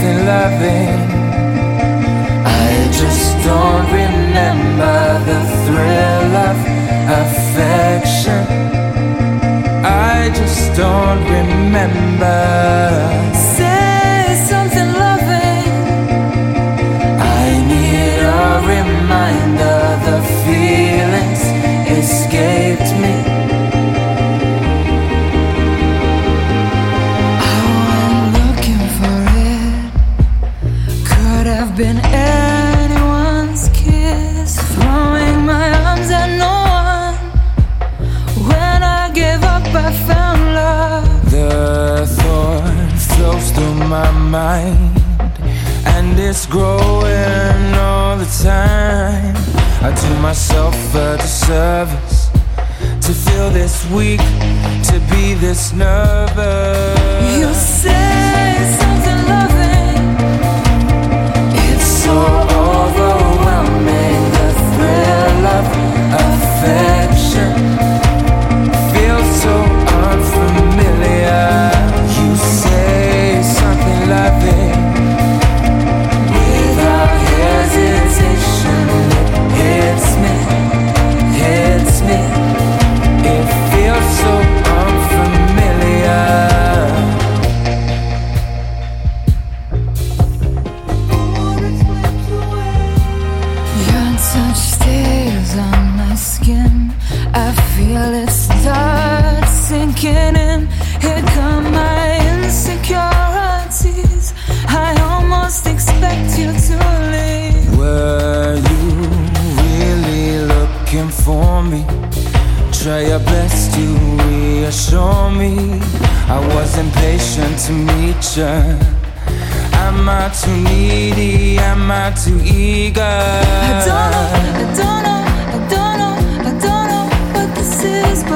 something loving. I just don't remember the thrill of affection. I just don't remember. Have been anyone's kiss. Throwing my arms at no one. When I gave up, I found love. The thought flows through my mind, and it's growing all the time. I do myself a disservice to feel this weak, to be this nervous. You say sinking in. Here come my insecurities. I almost expect you to leave. Were you really looking for me? Try your best to reassure me. I was impatient to meet you. Am I too needy? Am I too eager? I don't know, I don't know,